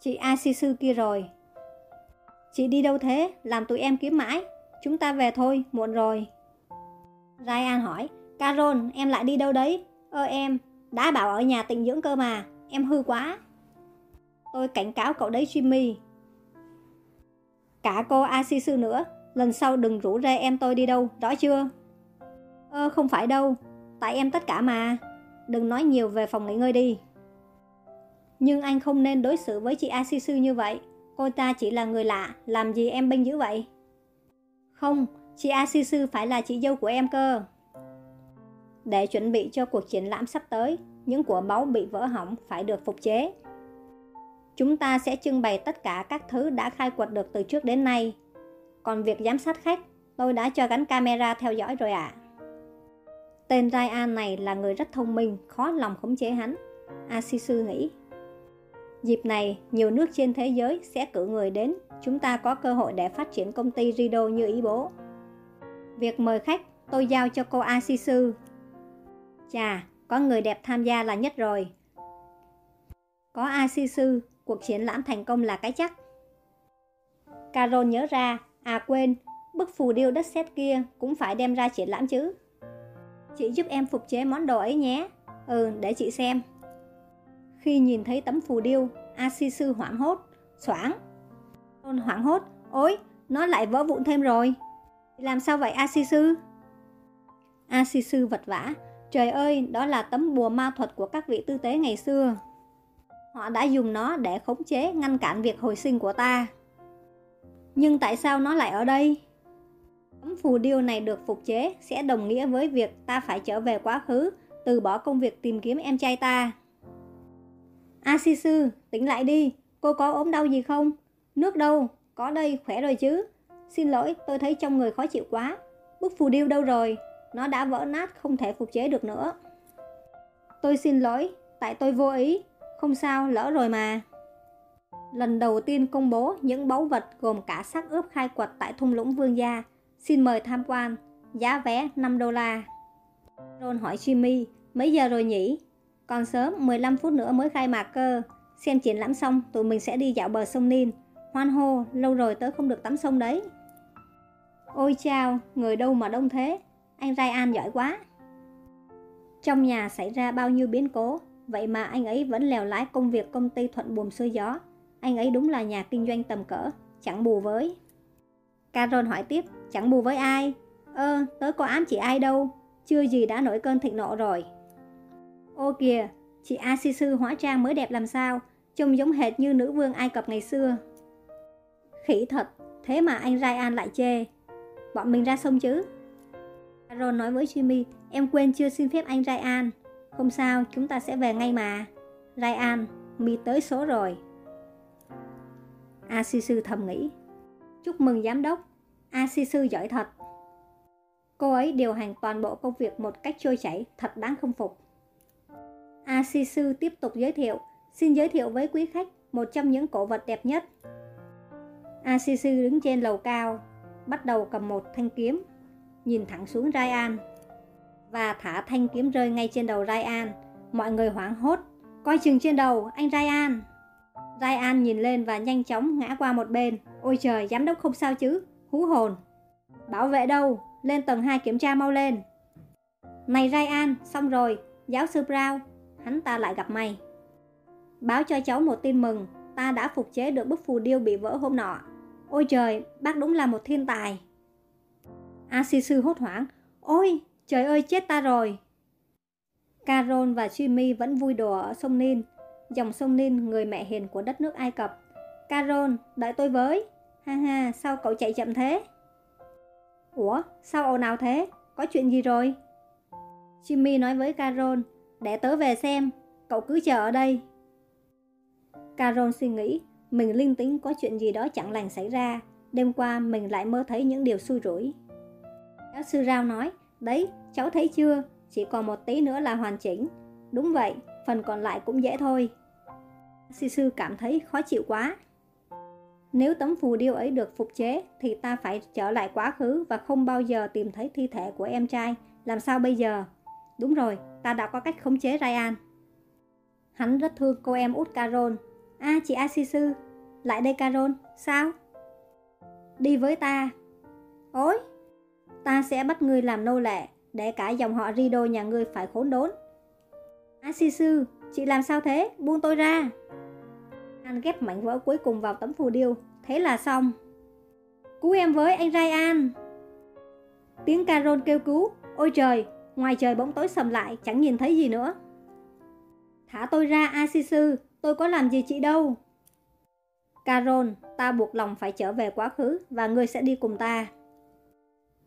Chị Asisu kia rồi. Chị đi đâu thế? Làm tụi em kiếm mãi. Chúng ta về thôi, muộn rồi. Ryan hỏi Carol, em lại đi đâu đấy? Ơ em, đã bảo ở nhà tịnh dưỡng cơ mà. Em hư quá. Tôi cảnh cáo cậu đấy Jimmy. Cả cô Asisu nữa. Lần sau đừng rủ rê em tôi đi đâu, rõ chưa? Ơ không phải đâu. Tại em tất cả mà. Đừng nói nhiều về phòng nghỉ ngơi đi. Nhưng anh không nên đối xử với chị Asisu như vậy. Cô ta chỉ là người lạ Làm gì em bênh dữ vậy? Không Chị Asisu phải là chị dâu của em cơ. Để chuẩn bị cho cuộc triển lãm sắp tới Những của báu bị vỡ hỏng phải được phục chế. Chúng ta sẽ trưng bày tất cả các thứ đã khai quật được từ trước đến nay. Còn việc giám sát khách Tôi đã cho gắn camera theo dõi rồi ạ à. Tên Ryan này là người rất thông minh Khó lòng khống chế hắn Asisu nghĩ Dịp này, nhiều nước trên thế giới sẽ cử người đến, chúng ta có cơ hội để phát triển công ty Rido như ý bố. Việc mời khách, tôi giao cho cô Asisu. Chà, có người đẹp tham gia là nhất rồi. Có Asisu, cuộc triển lãm thành công là cái chắc. Carol nhớ ra, à quên, bức phù điêu đất sét kia cũng phải đem ra triển lãm chứ. Chị giúp em phục chế món đồ ấy nhé. Ừ, để chị xem. Khi nhìn thấy tấm phù điêu, Asisu hoảng hốt, xoảng. Ôn hoảng hốt, ôi, nó lại vỡ vụn thêm rồi. Làm sao vậy Asisu? Asisu vật vã, trời ơi, đó là tấm bùa ma thuật của các vị tư tế ngày xưa. Họ đã dùng nó để khống chế, ngăn cản việc hồi sinh của ta. Nhưng tại sao nó lại ở đây? Tấm phù điêu này được phục chế sẽ đồng nghĩa với việc ta phải trở về quá khứ, từ bỏ công việc tìm kiếm em trai ta. A si sư, tỉnh lại đi, cô có ốm đau gì không? Nước đâu? Có đây, khỏe rồi chứ? Xin lỗi, tôi thấy trong người khó chịu quá. Bức phù điêu đâu rồi? Nó đã vỡ nát, không thể phục chế được nữa. Tôi xin lỗi, tại tôi vô ý. Không sao, lỡ rồi mà. Lần đầu tiên công bố những báu vật gồm cả xác ướp khai quật tại thung lũng Vương Gia. Xin mời tham quan, giá vé 5 đô la. Ron hỏi Jimmy, mấy giờ rồi nhỉ? Còn sớm, 15 phút nữa mới khai mạc cơ. Xem triển lãm xong, tụi mình sẽ đi dạo bờ sông Nin. Hoan hô, lâu rồi tớ không được tắm sông đấy. Ôi chao, người đâu mà đông thế. Anh Ryan giỏi quá. Trong nhà xảy ra bao nhiêu biến cố, vậy mà anh ấy vẫn lèo lái công việc công ty thuận buồm xuôi gió. Anh ấy đúng là nhà kinh doanh tầm cỡ, chẳng bù với. Carol hỏi tiếp, chẳng bù với ai? Ơ, tớ có ám chỉ ai đâu, chưa gì đã nổi cơn thịnh nộ rồi. Ô kìa, chị Asisu hóa trang mới đẹp làm sao, trông giống hệt như nữ vương Ai Cập ngày xưa. Khỉ thật, thế mà anh Ryan lại chê. Bọn mình ra sông chứ? Carol nói với Jimmy, em quên chưa xin phép anh Ryan. Không sao, chúng ta sẽ về ngay mà. Ryan, mi tới số rồi. Asisu thầm nghĩ. Chúc mừng giám đốc, Asisu giỏi thật. Cô ấy điều hành toàn bộ công việc một cách trôi chảy, thật đáng không phục. Asisu tiếp tục giới thiệu, xin giới thiệu với quý khách một trong những cổ vật đẹp nhất. Asisu đứng trên lầu cao, bắt đầu cầm một thanh kiếm, nhìn thẳng xuống Ryan và thả thanh kiếm rơi ngay trên đầu Ryan. Mọi người hoảng hốt, coi chừng trên đầu, anh Ryan. Ryan nhìn lên và nhanh chóng ngã qua một bên. Ôi trời, giám đốc không sao chứ, hú hồn. Bảo vệ đâu, lên tầng 2 kiểm tra mau lên. Này Ryan, xong rồi, giáo sư Brown, hắn ta lại gặp mày. Báo cho cháu một tin mừng, ta đã phục chế được bức phù điêu bị vỡ hôm nọ. Ôi trời, bác đúng là một thiên tài. Asisu hốt hoảng, ôi, trời ơi chết ta rồi. Carol và Jimmy vẫn vui đùa ở sông Nin, dòng sông Nin người mẹ hiền của đất nước Ai Cập. Carol, đợi tôi với. Ha ha, sao cậu chạy chậm thế? Ủa, sao ồn nào thế? Có chuyện gì rồi? Jimmy nói với Carol, để tớ về xem, cậu cứ chờ ở đây. Carol suy nghĩ, mình linh tính có chuyện gì đó chẳng lành xảy ra, đêm qua mình lại mơ thấy những điều xui rủi. Giáo sư Rao nói, đấy, cháu thấy chưa, chỉ còn một tí nữa là hoàn chỉnh. Đúng vậy, phần còn lại cũng dễ thôi. Si sư cảm thấy khó chịu quá. Nếu tấm phù điêu ấy được phục chế thì ta phải trở lại quá khứ và không bao giờ tìm thấy thi thể của em trai. Làm sao bây giờ? Đúng rồi, ta đã có cách khống chế Ryan. Hắn rất thương cô em út Carol. À, chị Asisu, lại đây Carol, sao? Đi với ta. Ôi, ta sẽ bắt ngươi làm nô lệ, để cả dòng họ Rido nhà ngươi phải khốn đốn. Asisu, chị làm sao thế? Buông tôi ra. Anh ghép mảnh vỡ cuối cùng vào tấm phù điêu, thế là xong. Cứu em với anh Ryan. Tiếng Carol kêu cứu, ôi trời, ngoài trời bỗng tối sầm lại, chẳng nhìn thấy gì nữa. Thả tôi ra Asisu, tôi có làm gì chị đâu. Carol, ta buộc lòng phải trở về quá khứ và ngươi sẽ đi cùng ta.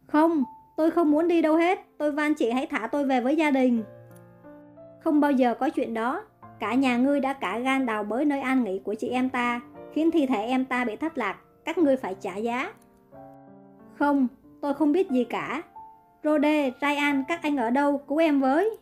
Không, tôi không muốn đi đâu hết, tôi van chị hãy thả tôi về với gia đình. Không bao giờ có chuyện đó, cả nhà ngươi đã cả gan đào bới nơi an nghỉ của chị em ta, khiến thi thể em ta bị thất lạc, các ngươi phải trả giá. Không, tôi không biết gì cả. Rode, Ryan, các anh ở đâu, cứu em với.